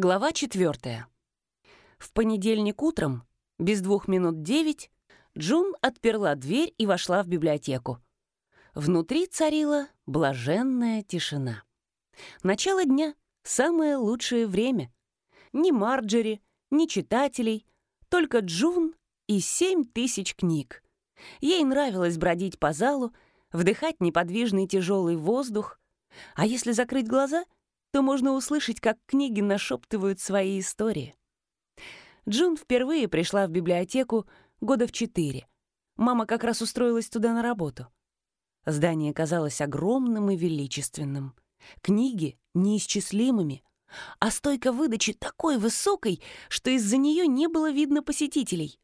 Глава четвертая. В понедельник утром, без двух минут девять, Джун отперла дверь и вошла в библиотеку. Внутри царила блаженная тишина. Начало дня — самое лучшее время. Ни Марджери, ни читателей, только Джун и семь тысяч книг. Ей нравилось бродить по залу, вдыхать неподвижный тяжелый воздух, а если закрыть глаза, то можно услышать, как книги нашептывают свои истории. Джун впервые пришла в библиотеку года в четыре. Мама как раз устроилась туда на работу. Здание казалось огромным и величественным. Книги неисчислимыми, а стойка выдачи такой высокой, что из-за нее не было видно посетителей.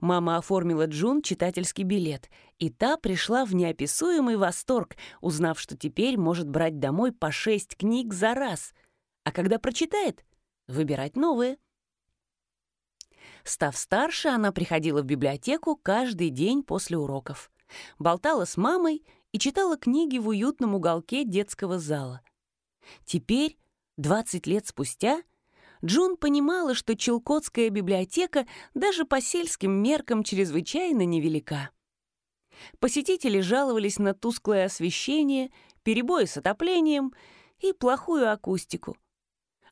Мама оформила Джун читательский билет, и та пришла в неописуемый восторг, узнав, что теперь может брать домой по шесть книг за раз, а когда прочитает, выбирать новые. Став старше, она приходила в библиотеку каждый день после уроков. Болтала с мамой и читала книги в уютном уголке детского зала. Теперь, 20 лет спустя, Джун понимала, что Челкотская библиотека даже по сельским меркам чрезвычайно невелика. Посетители жаловались на тусклое освещение, перебои с отоплением и плохую акустику.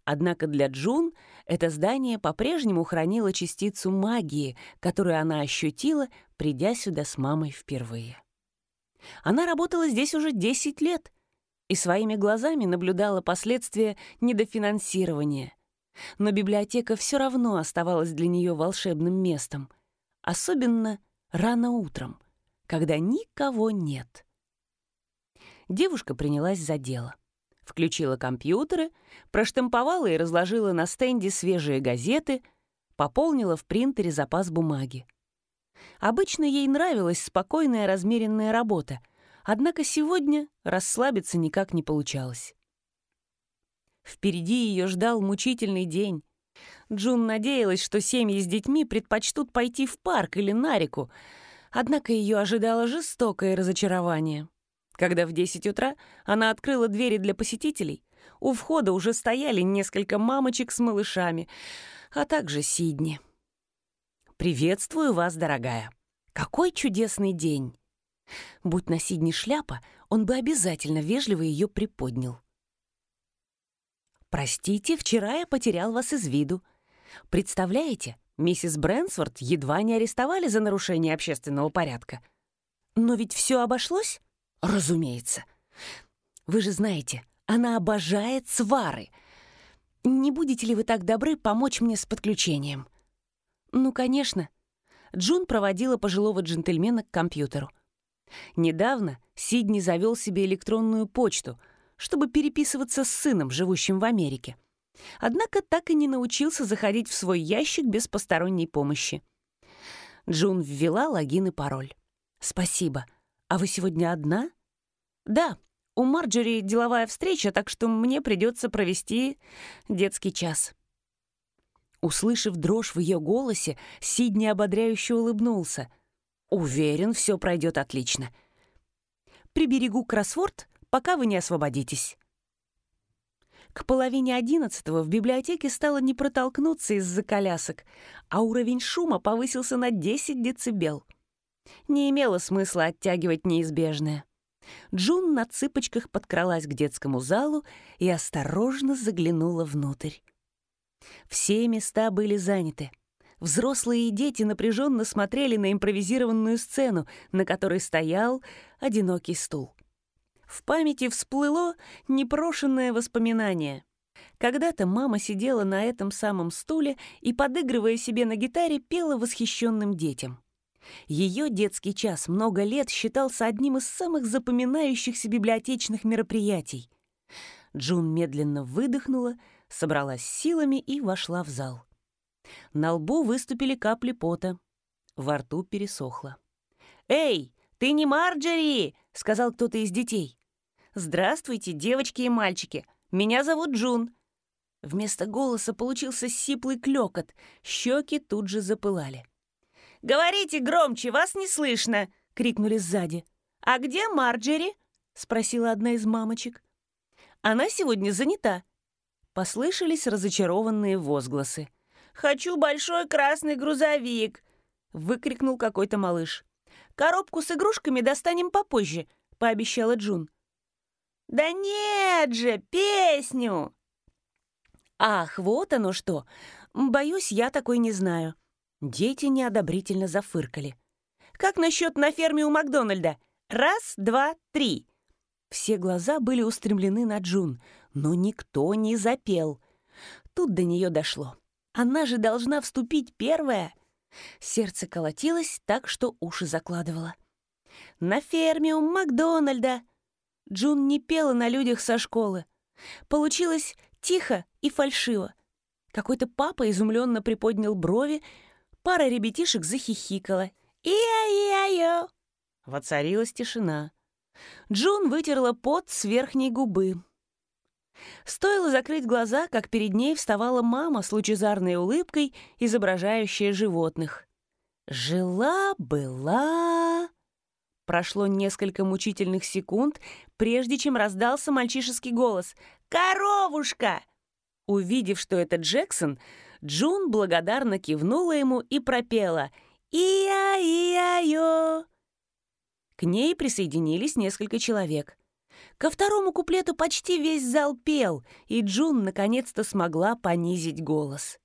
Однако для Джун это здание по-прежнему хранило частицу магии, которую она ощутила, придя сюда с мамой впервые. Она работала здесь уже 10 лет и своими глазами наблюдала последствия недофинансирования. Но библиотека все равно оставалась для нее волшебным местом, особенно рано утром, когда никого нет. Девушка принялась за дело. Включила компьютеры, проштамповала и разложила на стенде свежие газеты, пополнила в принтере запас бумаги. Обычно ей нравилась спокойная размеренная работа, однако сегодня расслабиться никак не получалось. Впереди ее ждал мучительный день. Джун надеялась, что семьи с детьми предпочтут пойти в парк или на реку, однако ее ожидало жестокое разочарование. Когда в 10 утра она открыла двери для посетителей, у входа уже стояли несколько мамочек с малышами, а также Сидни. «Приветствую вас, дорогая! Какой чудесный день!» Будь на Сидни шляпа, он бы обязательно вежливо ее приподнял. «Простите, вчера я потерял вас из виду. Представляете, миссис Брэнсворт едва не арестовали за нарушение общественного порядка. Но ведь все обошлось? Разумеется. Вы же знаете, она обожает свары. Не будете ли вы так добры помочь мне с подключением?» «Ну, конечно». Джун проводила пожилого джентльмена к компьютеру. Недавно Сидни завел себе электронную почту — чтобы переписываться с сыном, живущим в Америке. Однако так и не научился заходить в свой ящик без посторонней помощи. Джун ввела логин и пароль. «Спасибо. А вы сегодня одна?» «Да. У Марджери деловая встреча, так что мне придется провести детский час». Услышав дрожь в ее голосе, Сидни ободряюще улыбнулся. «Уверен, все пройдет отлично. Приберегу кроссворд пока вы не освободитесь». К половине одиннадцатого в библиотеке стало не протолкнуться из-за колясок, а уровень шума повысился на 10 децибел. Не имело смысла оттягивать неизбежное. Джун на цыпочках подкралась к детскому залу и осторожно заглянула внутрь. Все места были заняты. Взрослые и дети напряженно смотрели на импровизированную сцену, на которой стоял одинокий стул. В памяти всплыло непрошенное воспоминание. Когда-то мама сидела на этом самом стуле и, подыгрывая себе на гитаре, пела восхищенным детям. Ее детский час много лет считался одним из самых запоминающихся библиотечных мероприятий. Джун медленно выдохнула, собралась силами и вошла в зал. На лбу выступили капли пота. Во рту пересохло. «Эй, ты не Марджери!» — сказал кто-то из детей. «Здравствуйте, девочки и мальчики! Меня зовут Джун!» Вместо голоса получился сиплый клёкот, щеки тут же запылали. «Говорите громче, вас не слышно!» — крикнули сзади. «А где Марджери?» — спросила одна из мамочек. «Она сегодня занята». Послышались разочарованные возгласы. «Хочу большой красный грузовик!» — выкрикнул какой-то малыш. «Коробку с игрушками достанем попозже», — пообещала Джун. «Да нет же, песню!» «Ах, вот оно что! Боюсь, я такой не знаю». Дети неодобрительно зафыркали. «Как насчет на ферме у Макдональда? Раз, два, три!» Все глаза были устремлены на Джун, но никто не запел. Тут до нее дошло. Она же должна вступить первая. Сердце колотилось так, что уши закладывало. «На ферме у Макдональда!» Джун не пела на людях со школы. Получилось тихо и фальшиво. Какой-то папа изумленно приподнял брови, пара ребятишек захихикала. «Иа-иа-йо!» Воцарилась тишина. Джун вытерла пот с верхней губы. Стоило закрыть глаза, как перед ней вставала мама с лучезарной улыбкой, изображающая животных. «Жила-была...» Прошло несколько мучительных секунд, прежде чем раздался мальчишеский голос. «Коровушка!» Увидев, что это Джексон, Джун благодарно кивнула ему и пропела «Иа-иа-йо!». К ней присоединились несколько человек. Ко второму куплету почти весь зал пел, и Джун наконец-то смогла понизить голос.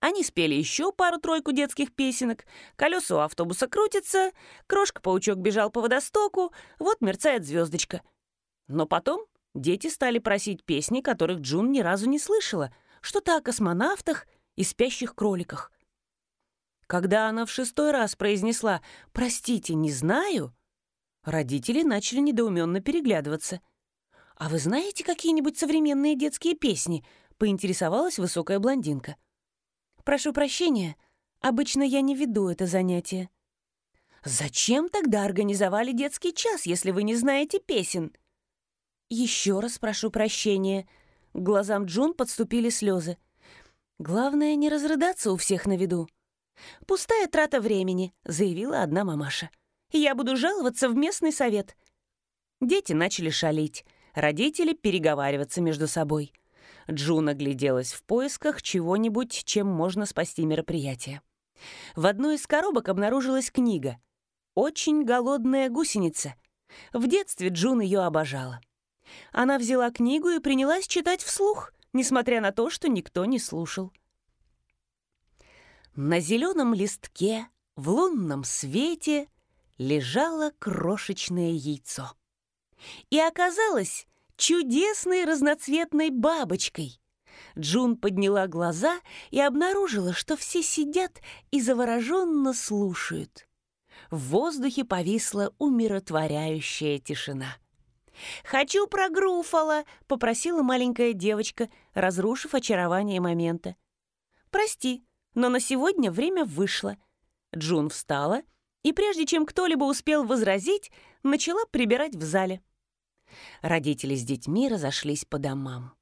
Они спели еще пару-тройку детских песенок, колеса у автобуса крутятся, крошка-паучок бежал по водостоку, вот мерцает звездочка. Но потом дети стали просить песни, которых Джун ни разу не слышала, что-то о космонавтах и спящих кроликах. Когда она в шестой раз произнесла «Простите, не знаю», родители начали недоуменно переглядываться. «А вы знаете какие-нибудь современные детские песни?» — поинтересовалась высокая блондинка. «Прошу прощения, обычно я не веду это занятие». «Зачем тогда организовали детский час, если вы не знаете песен?» «Еще раз прошу прощения». К глазам Джун подступили слезы. «Главное, не разрыдаться у всех на виду». «Пустая трата времени», — заявила одна мамаша. «Я буду жаловаться в местный совет». Дети начали шалить, родители переговариваться между собой. Джун огляделась в поисках чего-нибудь, чем можно спасти мероприятие. В одной из коробок обнаружилась книга «Очень голодная гусеница». В детстве Джун ее обожала. Она взяла книгу и принялась читать вслух, несмотря на то, что никто не слушал. На зеленом листке в лунном свете лежало крошечное яйцо. И оказалось чудесной разноцветной бабочкой. Джун подняла глаза и обнаружила, что все сидят и завороженно слушают. В воздухе повисла умиротворяющая тишина. «Хочу про Груфала», — попросила маленькая девочка, разрушив очарование момента. «Прости, но на сегодня время вышло». Джун встала и, прежде чем кто-либо успел возразить, начала прибирать в зале. Родители с детьми разошлись по домам.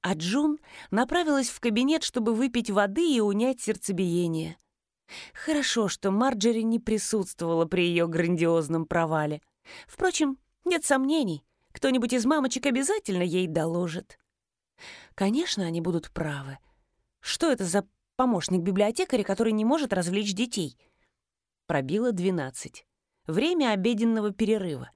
А Джун направилась в кабинет, чтобы выпить воды и унять сердцебиение. Хорошо, что Марджери не присутствовала при ее грандиозном провале. Впрочем, нет сомнений, кто-нибудь из мамочек обязательно ей доложит. Конечно, они будут правы. Что это за помощник библиотекаря, который не может развлечь детей? Пробило двенадцать. Время обеденного перерыва.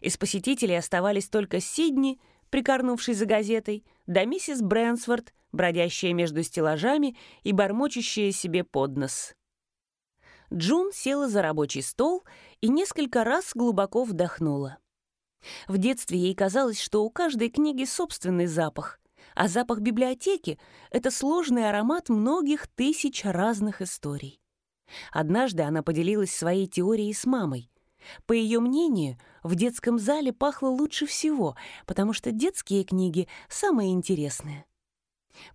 Из посетителей оставались только Сидни, прикорнувший за газетой, да миссис Брэнсворт, бродящая между стеллажами и бормочущая себе под нос. Джун села за рабочий стол и несколько раз глубоко вдохнула. В детстве ей казалось, что у каждой книги собственный запах, а запах библиотеки — это сложный аромат многих тысяч разных историй. Однажды она поделилась своей теорией с мамой. По ее мнению, в детском зале пахло лучше всего, потому что детские книги самые интересные.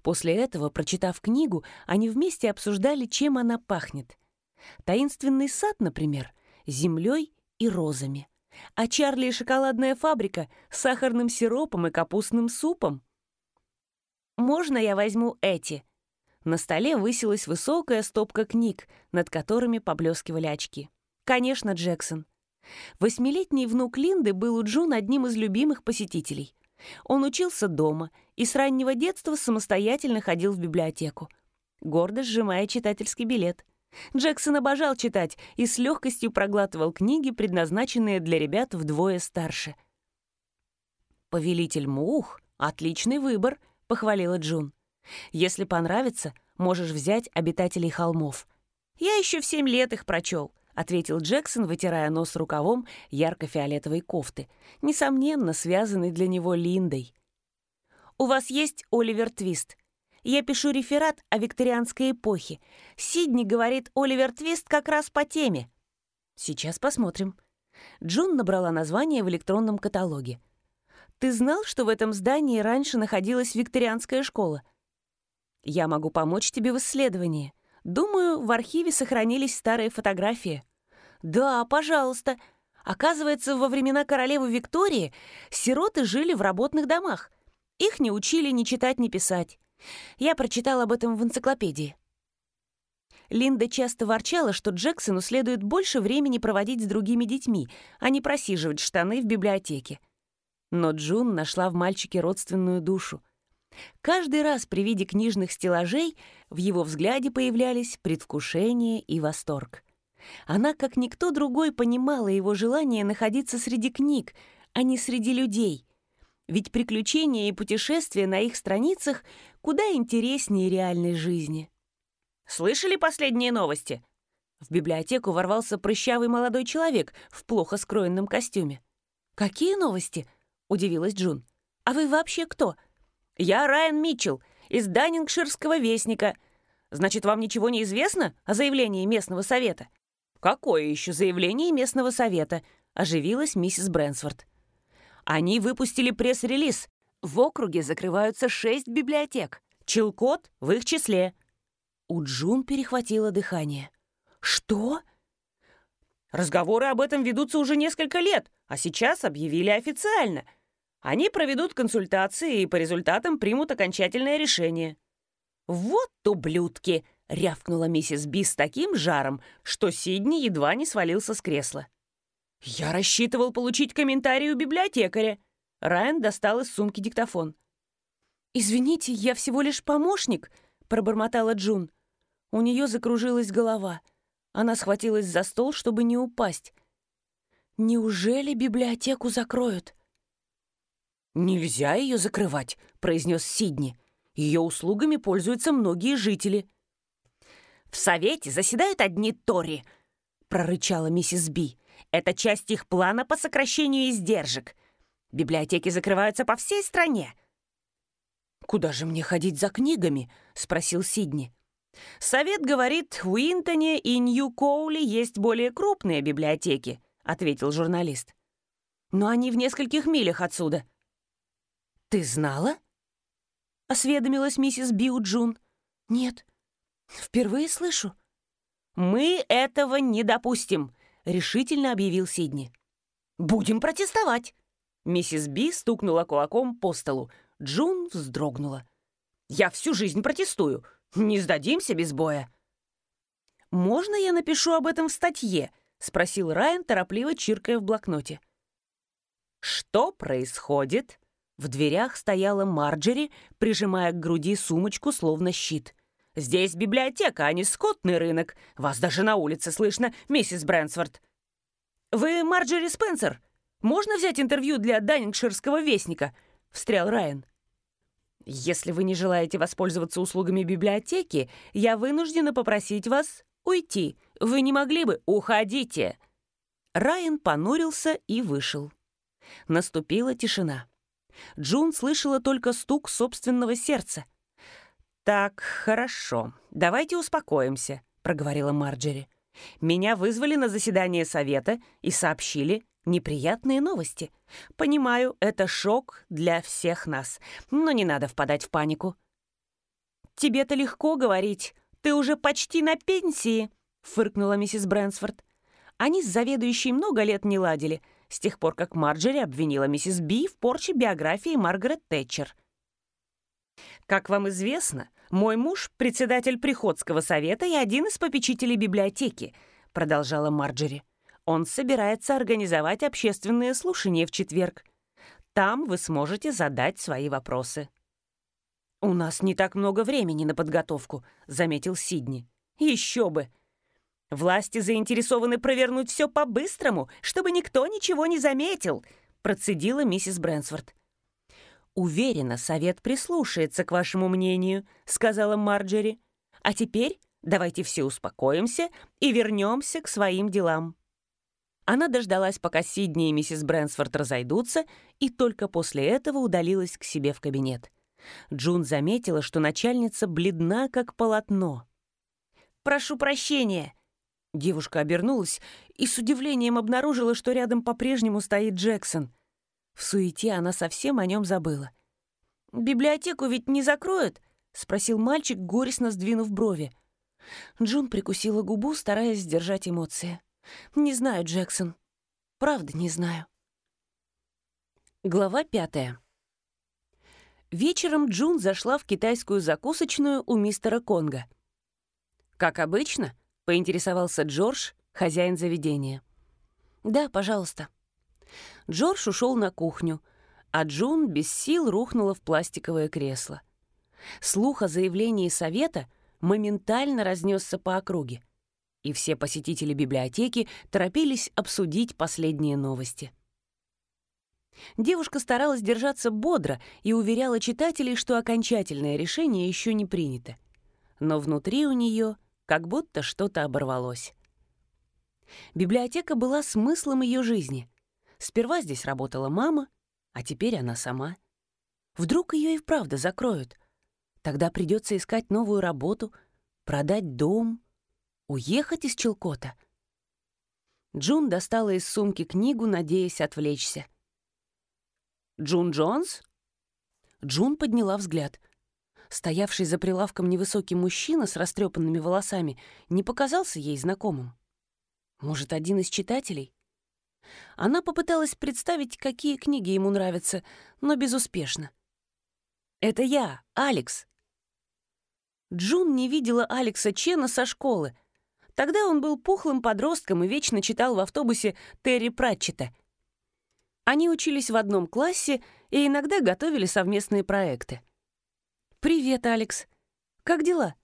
После этого, прочитав книгу, они вместе обсуждали, чем она пахнет. Таинственный сад, например, землей и розами — а Чарли и шоколадная фабрика с сахарным сиропом и капустным супом. «Можно я возьму эти?» На столе высилась высокая стопка книг, над которыми поблескивали очки. «Конечно, Джексон». Восьмилетний внук Линды был у Джун одним из любимых посетителей. Он учился дома и с раннего детства самостоятельно ходил в библиотеку, гордо сжимая читательский билет. Джексон обожал читать и с легкостью проглатывал книги, предназначенные для ребят вдвое старше. «Повелитель мух — отличный выбор», — похвалила Джун. «Если понравится, можешь взять обитателей холмов. Я еще в семь лет их прочел», — ответил Джексон, вытирая нос рукавом ярко-фиолетовой кофты, несомненно связанной для него Линдой. «У вас есть Оливер Твист?» Я пишу реферат о викторианской эпохе. Сидни говорит, Оливер Твист как раз по теме. Сейчас посмотрим. Джун набрала название в электронном каталоге. Ты знал, что в этом здании раньше находилась викторианская школа? Я могу помочь тебе в исследовании. Думаю, в архиве сохранились старые фотографии. Да, пожалуйста. Оказывается, во времена королевы Виктории сироты жили в работных домах. Их не учили ни читать, ни писать. Я прочитал об этом в энциклопедии. Линда часто ворчала, что Джексону следует больше времени проводить с другими детьми, а не просиживать штаны в библиотеке. Но Джун нашла в мальчике родственную душу. Каждый раз при виде книжных стеллажей в его взгляде появлялись предвкушение и восторг. Она, как никто другой, понимала его желание находиться среди книг, а не среди людей. Ведь приключения и путешествия на их страницах куда интереснее реальной жизни. «Слышали последние новости?» В библиотеку ворвался прыщавый молодой человек в плохо скроенном костюме. «Какие новости?» — удивилась Джун. «А вы вообще кто?» «Я Райан Митчелл из Даннингширского вестника. Значит, вам ничего не известно о заявлении местного совета?» «Какое еще заявление местного совета?» — оживилась миссис Брэнсфорд. Они выпустили пресс-релиз. В округе закрываются шесть библиотек. Чилкот в их числе. У Джун перехватило дыхание. «Что?» Разговоры об этом ведутся уже несколько лет, а сейчас объявили официально. Они проведут консультации и по результатам примут окончательное решение. «Вот ублюдки!» — рявкнула миссис Би с таким жаром, что Сидни едва не свалился с кресла. «Я рассчитывал получить комментарий у библиотекаря». Райан достал из сумки диктофон. «Извините, я всего лишь помощник», — пробормотала Джун. У нее закружилась голова. Она схватилась за стол, чтобы не упасть. «Неужели библиотеку закроют?» «Нельзя ее закрывать», — произнес Сидни. «Ее услугами пользуются многие жители». «В совете заседают одни Тори», — прорычала миссис Би. Это часть их плана по сокращению издержек. Библиотеки закрываются по всей стране. «Куда же мне ходить за книгами?» — спросил Сидни. «Совет говорит, в Уинтоне и Нью-Коули есть более крупные библиотеки», — ответил журналист. «Но они в нескольких милях отсюда». «Ты знала?» — осведомилась миссис Биу Джун. «Нет, впервые слышу». «Мы этого не допустим», — решительно объявил Сидни. «Будем протестовать!» Миссис Би стукнула кулаком по столу. Джун вздрогнула. «Я всю жизнь протестую. Не сдадимся без боя». «Можно я напишу об этом в статье?» — спросил Райан, торопливо чиркая в блокноте. «Что происходит?» В дверях стояла Марджери, прижимая к груди сумочку, словно щит. Здесь библиотека, а не скотный рынок. Вас даже на улице слышно, миссис Брэнсфорд. Вы Марджери Спенсер? Можно взять интервью для Даннингширского вестника?» — встрял Райан. «Если вы не желаете воспользоваться услугами библиотеки, я вынуждена попросить вас уйти. Вы не могли бы? Уходите!» Райан понурился и вышел. Наступила тишина. Джун слышала только стук собственного сердца — «Так, хорошо. Давайте успокоимся», — проговорила Марджери. «Меня вызвали на заседание совета и сообщили неприятные новости. Понимаю, это шок для всех нас, но не надо впадать в панику». «Тебе-то легко говорить. Ты уже почти на пенсии», — фыркнула миссис Брэнсфорд. Они с заведующей много лет не ладили, с тех пор, как Марджери обвинила миссис Би в порче биографии Маргарет Тэтчер. Как вам известно, мой муж — председатель Приходского совета и один из попечителей библиотеки», — продолжала Марджери. «Он собирается организовать общественные слушания в четверг. Там вы сможете задать свои вопросы». «У нас не так много времени на подготовку», — заметил Сидни. «Еще бы! Власти заинтересованы провернуть все по-быстрому, чтобы никто ничего не заметил», — процедила миссис Брэнсфорд. «Уверена, совет прислушается к вашему мнению», — сказала Марджери. «А теперь давайте все успокоимся и вернемся к своим делам». Она дождалась, пока Сидни и миссис Брэнсфорд разойдутся, и только после этого удалилась к себе в кабинет. Джун заметила, что начальница бледна, как полотно. «Прошу прощения!» Девушка обернулась и с удивлением обнаружила, что рядом по-прежнему стоит Джексон. В суете она совсем о нем забыла. «Библиотеку ведь не закроют?» — спросил мальчик, горестно сдвинув брови. Джун прикусила губу, стараясь сдержать эмоции. «Не знаю, Джексон. Правда, не знаю». Глава пятая. Вечером Джун зашла в китайскую закусочную у мистера Конга. «Как обычно?» — поинтересовался Джордж, хозяин заведения. «Да, пожалуйста». Джордж ушел на кухню, а Джун без сил рухнула в пластиковое кресло. Слух о заявлении совета моментально разнесся по округе, и все посетители библиотеки торопились обсудить последние новости. Девушка старалась держаться бодро и уверяла читателей, что окончательное решение еще не принято. Но внутри у нее как будто что-то оборвалось. Библиотека была смыслом ее жизни. Сперва здесь работала мама, а теперь она сама. Вдруг ее и вправду закроют. Тогда придется искать новую работу, продать дом, уехать из Челкота. Джун достала из сумки книгу, надеясь отвлечься. «Джун Джонс?» Джун подняла взгляд. Стоявший за прилавком невысокий мужчина с растрепанными волосами не показался ей знакомым. Может, один из читателей? Она попыталась представить, какие книги ему нравятся, но безуспешно. «Это я, Алекс». Джун не видела Алекса Чена со школы. Тогда он был пухлым подростком и вечно читал в автобусе Терри Пратчета — они учились в одном классе и иногда готовили совместные проекты. «Привет, Алекс. Как дела?»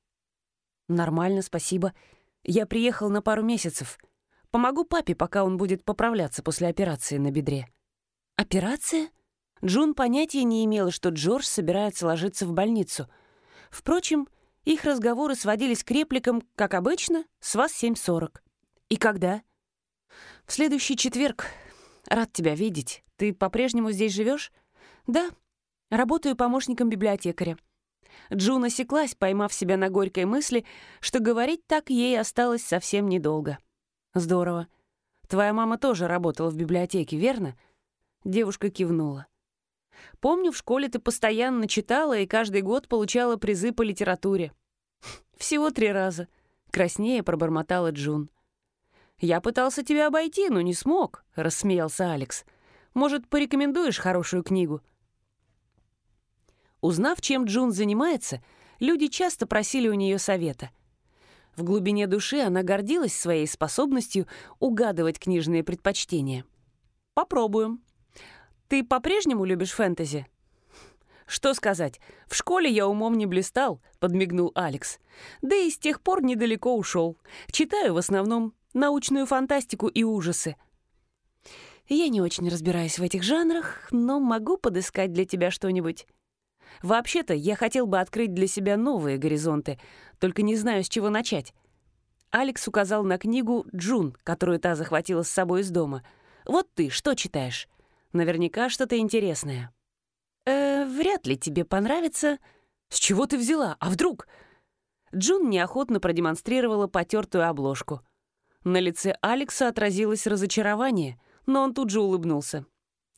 «Нормально, спасибо. Я приехал на пару месяцев. Помогу папе, пока он будет поправляться после операции на бедре». «Операция?» Джун понятия не имела, что Джордж собирается ложиться в больницу. Впрочем, их разговоры сводились к репликам, как обычно, с вас 7.40. «И когда?» «В следующий четверг. Рад тебя видеть. Ты по-прежнему здесь живешь? Да. Работаю помощником библиотекаря. Джун осеклась, поймав себя на горькой мысли, что говорить так ей осталось совсем недолго. Здорово. Твоя мама тоже работала в библиотеке, верно? Девушка кивнула. Помню, в школе ты постоянно читала и каждый год получала призы по литературе. Всего три раза. Краснее пробормотала Джун. «Я пытался тебя обойти, но не смог», — рассмеялся Алекс. «Может, порекомендуешь хорошую книгу?» Узнав, чем Джун занимается, люди часто просили у нее совета. В глубине души она гордилась своей способностью угадывать книжные предпочтения. «Попробуем. Ты по-прежнему любишь фэнтези?» «Что сказать, в школе я умом не блистал», — подмигнул Алекс. «Да и с тех пор недалеко ушел. Читаю в основном научную фантастику и ужасы. Я не очень разбираюсь в этих жанрах, но могу подыскать для тебя что-нибудь. Вообще-то, я хотел бы открыть для себя новые горизонты, только не знаю, с чего начать. Алекс указал на книгу «Джун», которую та захватила с собой из дома. «Вот ты что читаешь? Наверняка что-то интересное». «Э, вряд ли тебе понравится». «С чего ты взяла? А вдруг?» Джун неохотно продемонстрировала потертую обложку — на лице Алекса отразилось разочарование, но он тут же улыбнулся.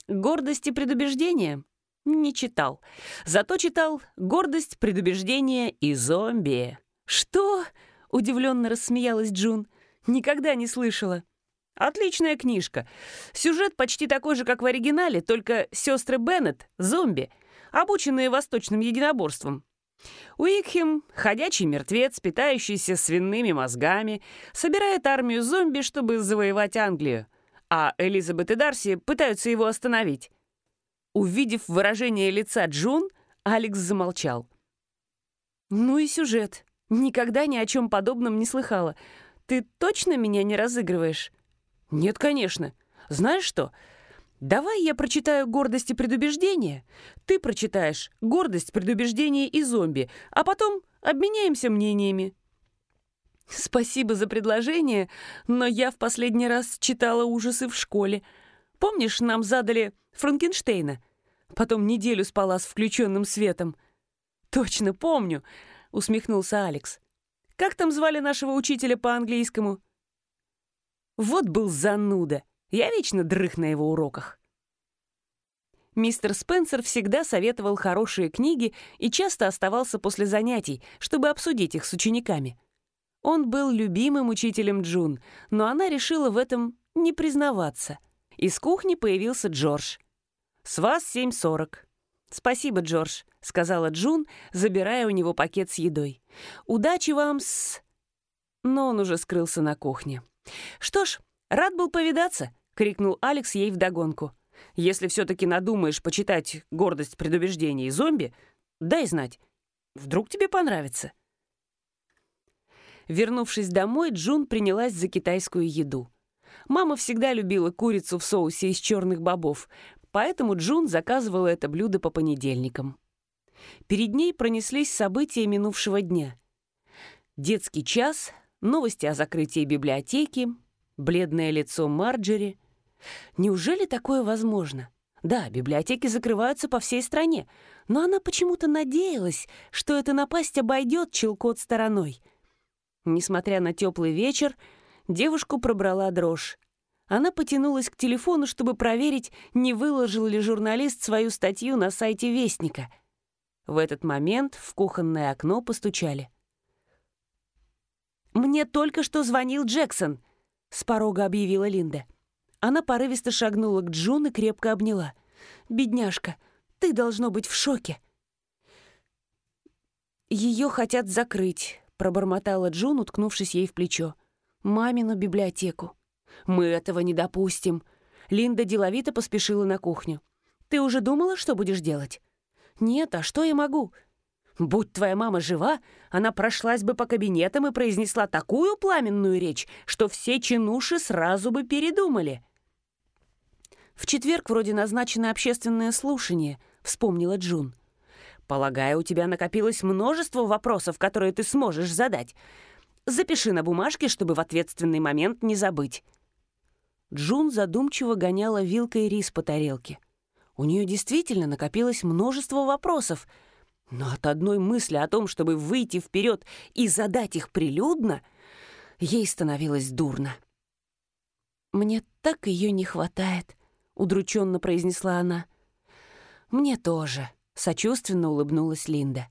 «Гордость и предубеждение?» Не читал. Зато читал «Гордость, предубеждение и зомби». «Что?» — удивленно рассмеялась Джун. «Никогда не слышала». «Отличная книжка. Сюжет почти такой же, как в оригинале, только сестры Беннет — зомби, обученные восточным единоборством. Уикхем, ходячий мертвец, питающийся свиными мозгами, собирает армию зомби, чтобы завоевать Англию, а Элизабет и Дарси пытаются его остановить. Увидев выражение лица Джун, Алекс замолчал. «Ну и сюжет. Никогда ни о чем подобном не слыхала. Ты точно меня не разыгрываешь?» «Нет, конечно. Знаешь что? Давай я прочитаю «Гордость и предубеждение», ты прочитаешь «Гордость, предубеждение и зомби», а потом обменяемся мнениями». «Спасибо за предложение, но я в последний раз читала ужасы в школе. Помнишь, нам задали Франкенштейна? Потом неделю спала с включенным светом». «Точно, помню», — усмехнулся Алекс. «Как там звали нашего учителя по английскому?» Вот был зануда. Я вечно дрых на его уроках. Мистер Спенсер всегда советовал хорошие книги и часто оставался после занятий, чтобы обсудить их с учениками. Он был любимым учителем Джун, но она решила в этом не признаваться. Из кухни появился Джордж. «С вас 7.40». «Спасибо, Джордж», — сказала Джун, забирая у него пакет с едой. «Удачи вам с...» Но он уже скрылся на кухне. «Что ж, рад был повидаться», — крикнул Алекс ей вдогонку. «Если все-таки надумаешь почитать «Гордость предубеждений» «Зомби», дай знать. Вдруг тебе понравится». Вернувшись домой, Джун принялась за китайскую еду. Мама всегда любила курицу в соусе из черных бобов, поэтому Джун заказывала это блюдо по понедельникам. Перед ней пронеслись события минувшего дня. Детский час, новости о закрытии библиотеки, бледное лицо Марджери. Неужели такое возможно? Да, библиотеки закрываются по всей стране, но она почему-то надеялась, что эта напасть обойдет Челкот стороной — Несмотря на теплый вечер, девушку пробрала дрожь. Она потянулась к телефону, чтобы проверить, не выложил ли журналист свою статью на сайте Вестника. В этот момент в кухонное окно постучали. «Мне только что звонил Джексон», — с порога объявила Линда. Она порывисто шагнула к Джун и крепко обняла. «Бедняжка, ты должно быть в шоке». Ее хотят закрыть пробормотала Джун, уткнувшись ей в плечо. «Мамину библиотеку». «Мы этого не допустим». Линда деловито поспешила на кухню. «Ты уже думала, что будешь делать?» «Нет, а что я могу?» «Будь твоя мама жива, она прошлась бы по кабинетам и произнесла такую пламенную речь, что все чинуши сразу бы передумали». «В четверг вроде назначено общественное слушание», — вспомнила Джун. Полагаю, у тебя накопилось множество вопросов, которые ты сможешь задать. Запиши на бумажке, чтобы в ответственный момент не забыть». Джун задумчиво гоняла вилкой рис по тарелке. У нее действительно накопилось множество вопросов, но от одной мысли о том, чтобы выйти вперед и задать их прилюдно, ей становилось дурно. «Мне так ее не хватает», — удрученно произнесла она. «Мне тоже», Сочувственно улыбнулась Линда.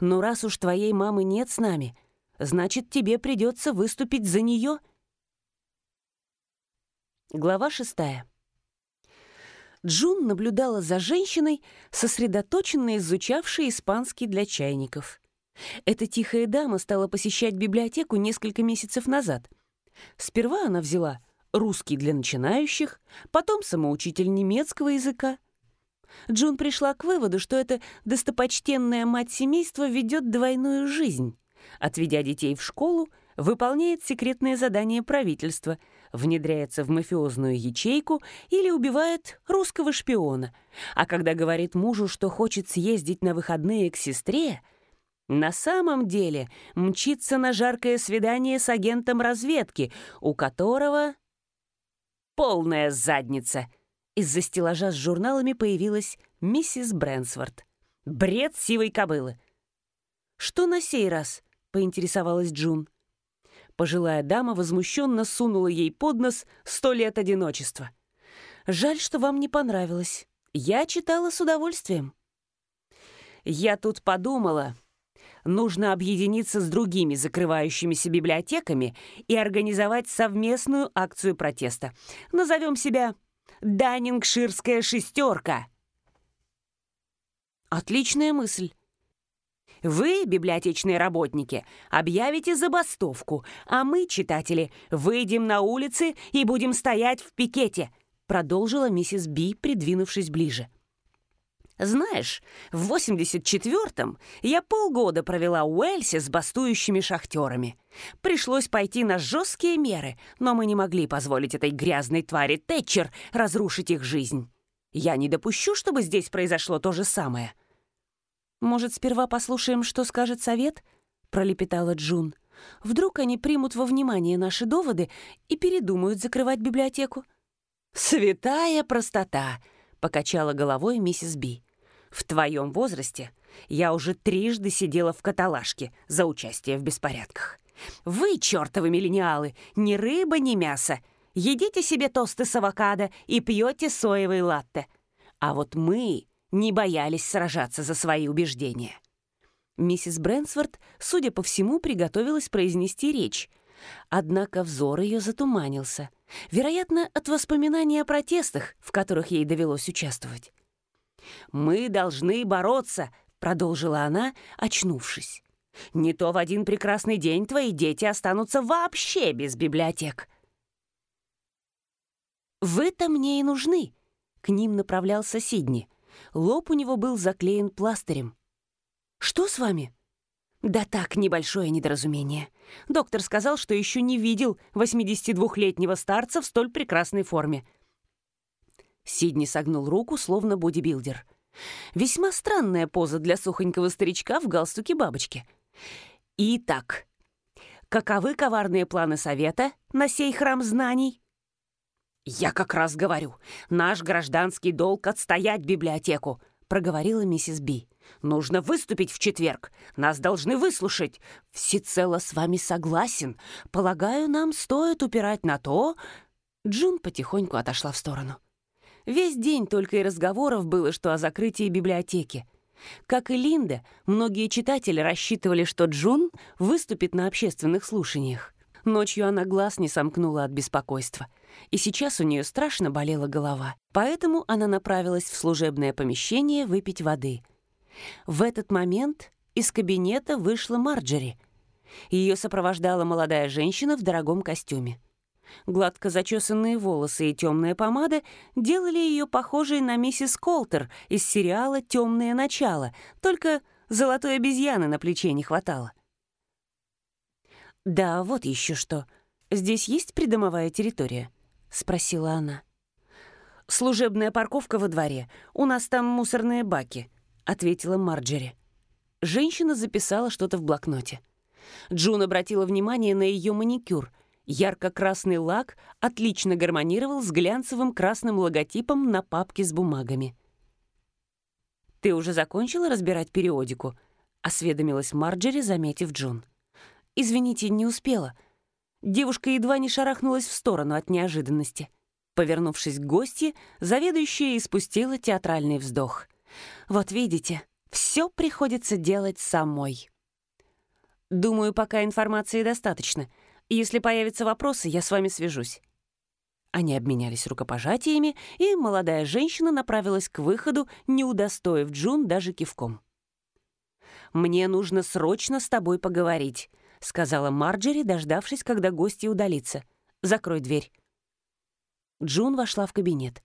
«Но раз уж твоей мамы нет с нами, значит, тебе придется выступить за нее». Глава шестая. Джун наблюдала за женщиной, сосредоточенно изучавшей испанский для чайников. Эта тихая дама стала посещать библиотеку несколько месяцев назад. Сперва она взяла русский для начинающих, потом самоучитель немецкого языка, Джун пришла к выводу, что эта достопочтенная мать семейства ведет двойную жизнь. Отведя детей в школу, выполняет секретные задания правительства, внедряется в мафиозную ячейку или убивает русского шпиона. А когда говорит мужу, что хочет съездить на выходные к сестре, на самом деле мчится на жаркое свидание с агентом разведки, у которого полная задница — из-за стеллажа с журналами появилась миссис Брэнсворт. Бред сивой кобылы. «Что на сей раз?» — поинтересовалась Джун. Пожилая дама возмущенно сунула ей под нос сто лет одиночества. «Жаль, что вам не понравилось. Я читала с удовольствием». «Я тут подумала. Нужно объединиться с другими закрывающимися библиотеками и организовать совместную акцию протеста. Назовем себя Даннингширская шестерка. Отличная мысль. Вы, библиотечные работники, объявите забастовку, а мы, читатели, выйдем на улицы и будем стоять в пикете, продолжила миссис Би, придвинувшись ближе. Знаешь, в 84-м я полгода провела в Уэльсе с бастующими шахтерами. Пришлось пойти на жесткие меры, но мы не могли позволить этой грязной твари Тэтчер разрушить их жизнь. Я не допущу, чтобы здесь произошло то же самое. «Может, сперва послушаем, что скажет совет?» — пролепетала Джун. «Вдруг они примут во внимание наши доводы и передумают закрывать библиотеку?» «Святая простота!» — покачала головой миссис Би. В твоем возрасте я уже трижды сидела в каталажке за участие в беспорядках. Вы, чертовы миллениалы, ни рыба, ни мясо. Едите себе тосты с авокадо и пьете соевый латте. А вот мы не боялись сражаться за свои убеждения. Миссис Брэнсворт, судя по всему, приготовилась произнести речь. Однако взор ее затуманился. Вероятно, от воспоминаний о протестах, в которых ей довелось участвовать. «Мы должны бороться», — продолжила она, очнувшись. «Не то в один прекрасный день твои дети останутся вообще без библиотек». «Вы-то мне и нужны», — к ним направлялся Сидни. Лоб у него был заклеен пластырем. «Что с вами?» «Да так, небольшое недоразумение. Доктор сказал, что еще не видел 82-летнего старца в столь прекрасной форме. Сидни согнул руку, словно бодибилдер. Весьма странная поза для сухонького старичка в галстуке бабочки. Итак, каковы коварные планы совета на сей храм знаний? «Я как раз говорю, наш гражданский долг — отстоять библиотеку», — проговорила миссис Би. «Нужно выступить в четверг. Нас должны выслушать. Всецело с вами согласен. Полагаю, нам стоит упирать на то...» Джун потихоньку отошла в сторону. Весь день только и разговоров было, что о закрытии библиотеки. Как и Линда, многие читатели рассчитывали, что Джун выступит на общественных слушаниях. Ночью она глаз не сомкнула от беспокойства, и сейчас у нее страшно болела голова. Поэтому она направилась в служебное помещение выпить воды. В этот момент из кабинета вышла Марджери. Ее сопровождала молодая женщина в дорогом костюме. Гладко зачесанные волосы и темная помада делали ее похожей на миссис Колтер из сериала «Темное начало», только золотой обезьяны на плече не хватало. «Да, вот еще что. Здесь есть придомовая территория?» — спросила она. «Служебная парковка во дворе. У нас там мусорные баки», — ответила Марджери. Женщина записала что-то в блокноте. Джун обратила внимание на ее маникюр — Ярко-красный лак отлично гармонировал с глянцевым красным логотипом на папке с бумагами. «Ты уже закончила разбирать периодику?» — осведомилась Марджери, заметив Джун. «Извините, не успела». Девушка едва не шарахнулась в сторону от неожиданности. Повернувшись к гости, заведующая испустила театральный вздох. «Вот видите, все приходится делать самой». «Думаю, пока информации достаточно», если появятся вопросы, я с вами свяжусь». Они обменялись рукопожатиями, и молодая женщина направилась к выходу, не удостоив Джун даже кивком. «Мне нужно срочно с тобой поговорить», — сказала Марджери, дождавшись, когда гости удалится. «Закрой дверь». Джун вошла в кабинет.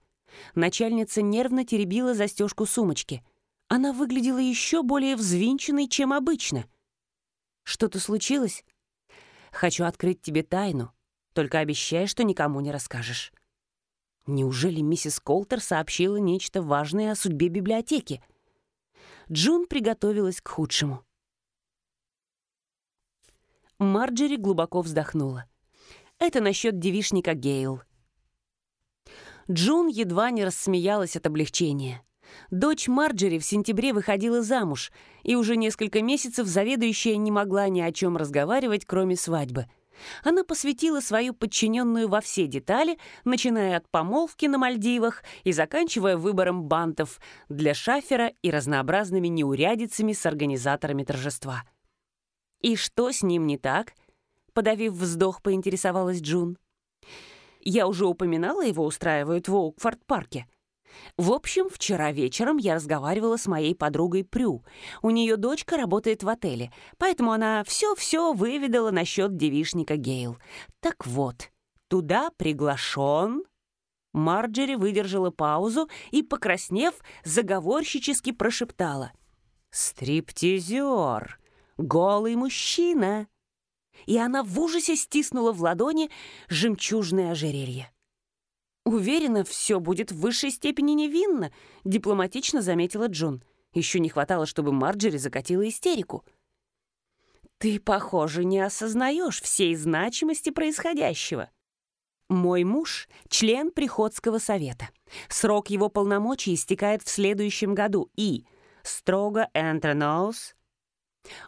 Начальница нервно теребила застежку сумочки. Она выглядела еще более взвинченной, чем обычно. «Что-то случилось?» Хочу открыть тебе тайну. Только обещай, что никому не расскажешь». Неужели миссис Колтер сообщила нечто важное о судьбе библиотеки? Джун приготовилась к худшему. Марджери глубоко вздохнула. Это насчет девишника Гейл. Джун едва не рассмеялась от облегчения. Дочь Марджери в сентябре выходила замуж, и уже несколько месяцев заведующая не могла ни о чем разговаривать, кроме свадьбы. Она посвятила свою подчиненную во все детали, начиная от помолвки на Мальдивах и заканчивая выбором бантов для шафера и разнообразными неурядицами с организаторами торжества. «И что с ним не так?» — подавив вздох, поинтересовалась Джун. «Я уже упоминала, его устраивают в Оукфорд-парке». В общем, вчера вечером я разговаривала с моей подругой Прю. У нее дочка работает в отеле, поэтому она все-все выведала насчет девишника Гейл. Так вот, туда приглашен... Марджери выдержала паузу и, покраснев, заговорщически прошептала. «Стриптизер! Голый мужчина!» И она в ужасе стиснула в ладони жемчужное ожерелье. «Уверена, все будет в высшей степени невинно», — дипломатично заметила Джун. Еще не хватало, чтобы Марджери закатила истерику. «Ты, похоже, не осознаешь всей значимости происходящего», мой муж — член Приходского совета. Срок его полномочий истекает в следующем году и, строго энтроноус,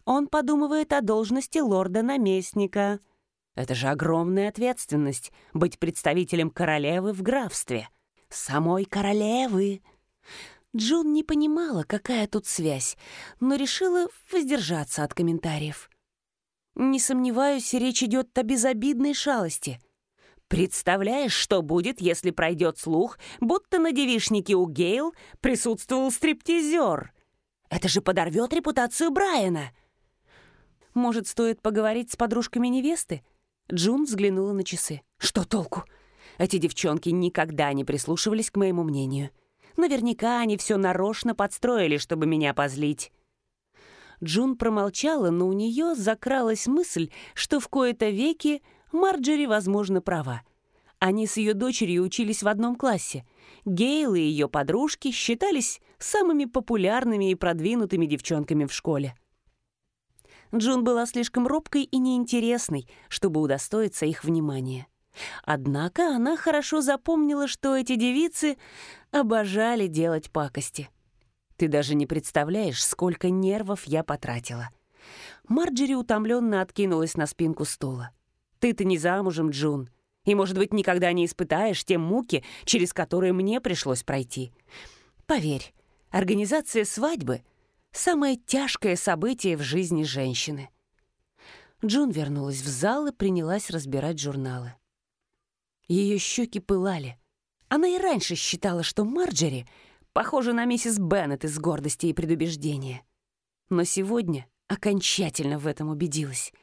он подумывает о должности лорда-наместника. Это же огромная ответственность — быть представителем королевы в графстве. Самой королевы. Джун не понимала, какая тут связь, но решила воздержаться от комментариев. Не сомневаюсь, речь идет о безобидной шалости — Представляешь, что будет, если пройдет слух, будто на девишнике у Гейл присутствовал стриптизер? Это же подорвет репутацию Брайана. Может, стоит поговорить с подружками невесты? Джун взглянула на часы. Что толку? Эти девчонки никогда не прислушивались к моему мнению. Наверняка они все нарочно подстроили, чтобы меня позлить. Джун промолчала, но у нее закралась мысль, что в кои-то веки Марджери, возможно, права. Они с ее дочерью учились в одном классе. Гейл и ее подружки считались самыми популярными и продвинутыми девчонками в школе. Джун была слишком робкой и неинтересной, чтобы удостоиться их внимания. Однако она хорошо запомнила, что эти девицы обожали делать пакости. Ты даже не представляешь, сколько нервов я потратила. Марджери утомленно откинулась на спинку стула. Ты-то не замужем, Джун, и, может быть, никогда не испытаешь те муки, через которые мне пришлось пройти. Поверь, организация свадьбы — самое тяжкое событие в жизни женщины. Джун вернулась в зал и принялась разбирать журналы. Ее щеки пылали. Она и раньше считала, что Марджери похожа на миссис Беннет из гордости и предубеждения. Но сегодня окончательно в этом убедилась —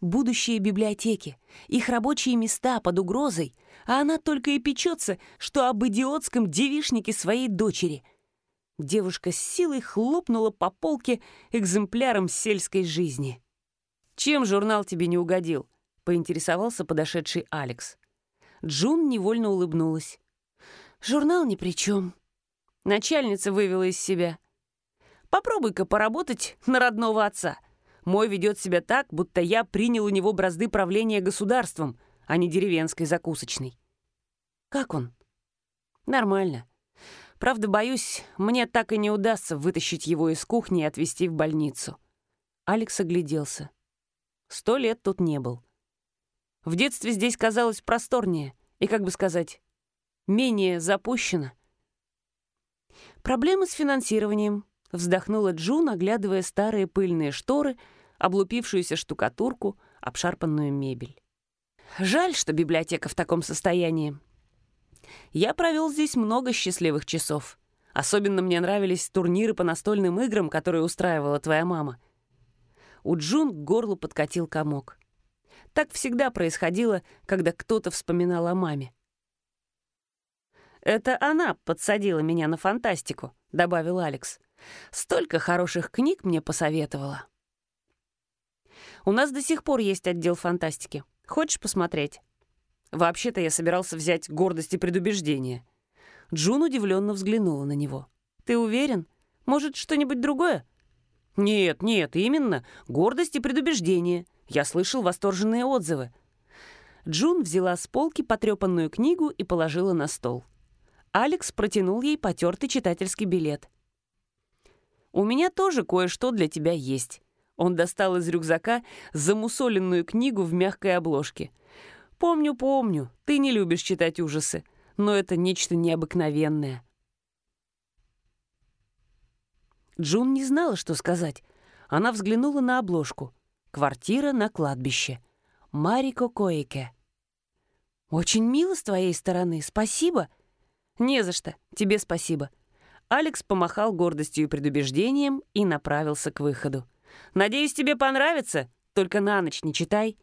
будущие библиотеки, их рабочие места под угрозой, а она только и печется, что об идиотском девишнике своей дочери. Девушка с силой хлопнула по полке экземпляром сельской жизни. «Чем журнал тебе не угодил?» — поинтересовался подошедший Алекс. Джун невольно улыбнулась. «Журнал ни при чем. Начальница вывела из себя. Попробуй-ка поработать на родного отца». Мой ведет себя так, будто я принял у него бразды правления государством, а не деревенской закусочной. Как он? Нормально. Правда, боюсь, мне так и не удастся вытащить его из кухни и отвезти в больницу. Алекс огляделся. Сто лет тут не был. В детстве здесь казалось просторнее и, как бы сказать, менее запущено. Проблемы с финансированием, вздохнула Джун, оглядывая старые пыльные шторы — облупившуюся штукатурку, обшарпанную мебель. Жаль, что библиотека в таком состоянии. Я провел здесь много счастливых часов. Особенно мне нравились турниры по настольным играм, которые устраивала твоя мама. У Джун к горлу подкатил комок. Так всегда происходило, когда кто-то вспоминал о маме. «Это она подсадила меня на фантастику», — добавил Алекс. «Столько хороших книг мне посоветовала». У нас до сих пор есть отдел фантастики. Хочешь посмотреть?» «Вообще-то я собирался взять гордость и предубеждение». Джун удивленно взглянула на него. «Ты уверен? Может, что-нибудь другое?» «Нет, нет, именно. Гордость и предубеждение. Я слышал восторженные отзывы». Джун взяла с полки потрепанную книгу и положила на стол. Алекс протянул ей потертый читательский билет. «У меня тоже кое-что для тебя есть. Он достал из рюкзака замусоленную книгу в мягкой обложке. «Помню, помню, ты не любишь читать ужасы, но это нечто необыкновенное». Джун не знала, что сказать. Она взглянула на обложку. «Квартира на кладбище. Марико Коэке». «Очень мило с твоей стороны, спасибо». «Не за что, тебе спасибо». Алекс помахал гордостью и предубеждением и направился к выходу. Надеюсь, тебе понравится, только на ночь не читай».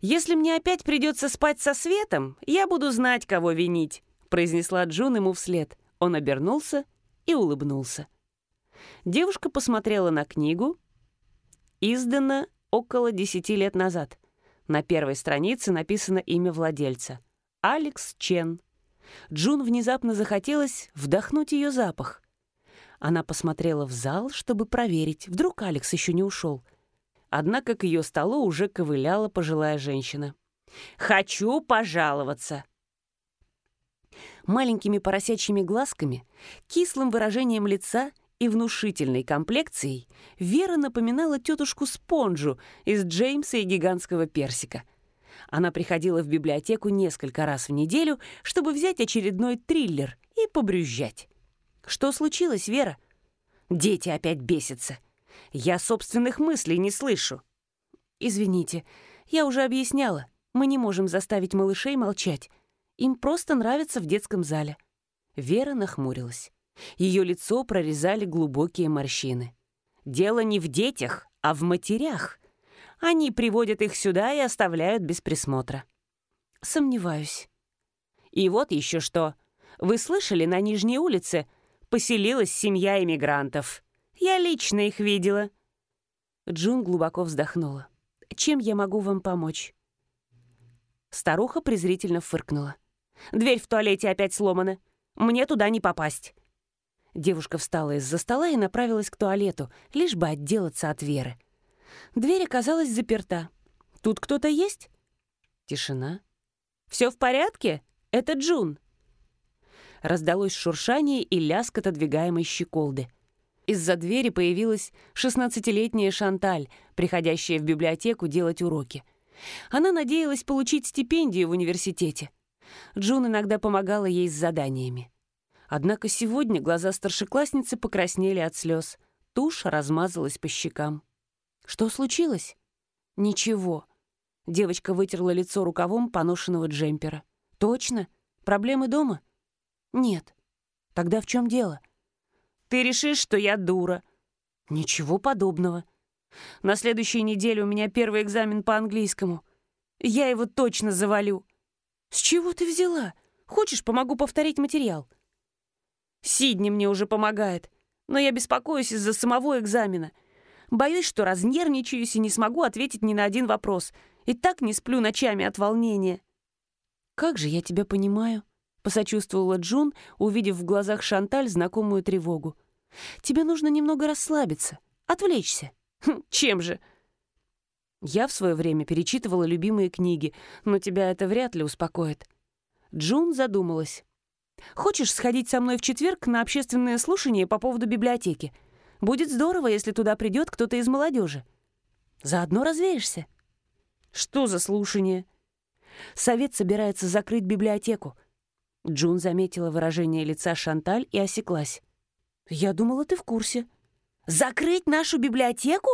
«Если мне опять придется спать со светом, я буду знать, кого винить», произнесла Джун ему вслед. Он обернулся и улыбнулся. Девушка посмотрела на книгу. Издана около десяти лет назад. На первой странице написано имя владельца. Алекс Чен. Джун внезапно захотелось вдохнуть ее запах. Она посмотрела в зал, чтобы проверить, вдруг Алекс еще не ушел. Однако к ее столу уже ковыляла пожилая женщина. «Хочу пожаловаться!» Маленькими поросячьими глазками, кислым выражением лица и внушительной комплекцией Вера напоминала тетушку Спонжу из Джеймса и гигантского персика. Она приходила в библиотеку несколько раз в неделю, чтобы взять очередной триллер и побрюзжать. «Что случилось, Вера?» «Дети опять бесятся. Я собственных мыслей не слышу». «Извините, я уже объясняла. Мы не можем заставить малышей молчать. Им просто нравится в детском зале». Вера нахмурилась. Ее лицо прорезали глубокие морщины. «Дело не в детях, а в матерях. Они приводят их сюда и оставляют без присмотра». «Сомневаюсь». «И вот еще что. Вы слышали, на Нижней улице поселилась семья иммигрантов. Я лично их видела». Джун глубоко вздохнула. «Чем я могу вам помочь?» Старуха презрительно фыркнула. «Дверь в туалете опять сломана. Мне туда не попасть. Девушка встала из-за стола и направилась к туалету, лишь бы отделаться от Веры. Дверь оказалась заперта. «Тут кто-то есть?» Тишина. «Все в порядке? Это Джун». Раздалось шуршание и лязг отодвигаемой щеколды. Из-за двери появилась шестнадцатилетняя Шанталь, приходящая в библиотеку делать уроки. Она надеялась получить стипендию в университете. Джун иногда помогала ей с заданиями. Однако сегодня глаза старшеклассницы покраснели от слез. Тушь размазалась по щекам. «Что случилось?» «Ничего». Девочка вытерла лицо рукавом поношенного джемпера. «Точно? Проблемы дома?» «Нет». «Тогда в чем дело?» «Ты решишь, что я дура». «Ничего подобного. На следующей неделе у меня первый экзамен по английскому. Я его точно завалю». «С чего ты взяла? Хочешь, помогу повторить материал?» Сидни мне уже помогает, но я беспокоюсь из-за самого экзамена. Боюсь, что разнервничаюсь и не смогу ответить ни на один вопрос. И так не сплю ночами от волнения. «Как же я тебя понимаю?» — посочувствовала Джун, увидев в глазах Шанталь знакомую тревогу. «Тебе нужно немного расслабиться, отвлечься». Хм, «Чем же?» Я в свое время перечитывала любимые книги, но тебя это вряд ли успокоит. Джун задумалась. Хочешь сходить со мной в четверг на общественное слушание по поводу библиотеки? Будет здорово, если туда придет кто-то из молодежи. Заодно развеешься. Что за слушание? Совет собирается закрыть библиотеку. Джун заметила выражение лица Шанталь и осеклась. «Я думала, ты в курсе». «Закрыть нашу библиотеку?»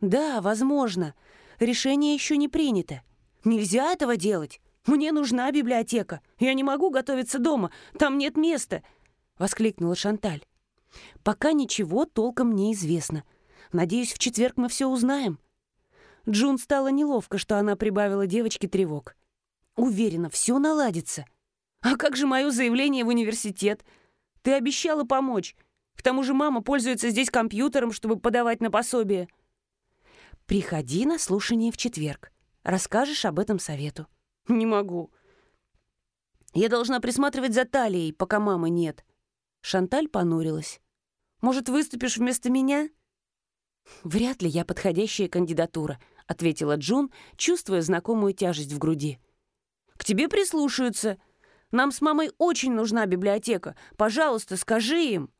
«Да, возможно. Решение еще не принято. Нельзя этого делать. «Мне нужна библиотека. Я не могу готовиться дома. Там нет места!» — воскликнула Шанталь. «Пока ничего толком не известно. Надеюсь, в четверг мы все узнаем». Джун стало неловко, что она прибавила девочке тревог. «Уверена, все наладится. А как же мое заявление в университет? Ты обещала помочь. К тому же мама пользуется здесь компьютером, чтобы подавать на пособие». «Приходи на слушание в четверг. Расскажешь об этом совету». «Не могу. Я должна присматривать за талией, пока мамы нет». Шанталь понурилась. «Может, выступишь вместо меня?» «Вряд ли я подходящая кандидатура», — ответила Джун, чувствуя знакомую тяжесть в груди. «К тебе прислушаются. Нам с мамой очень нужна библиотека. Пожалуйста, скажи им».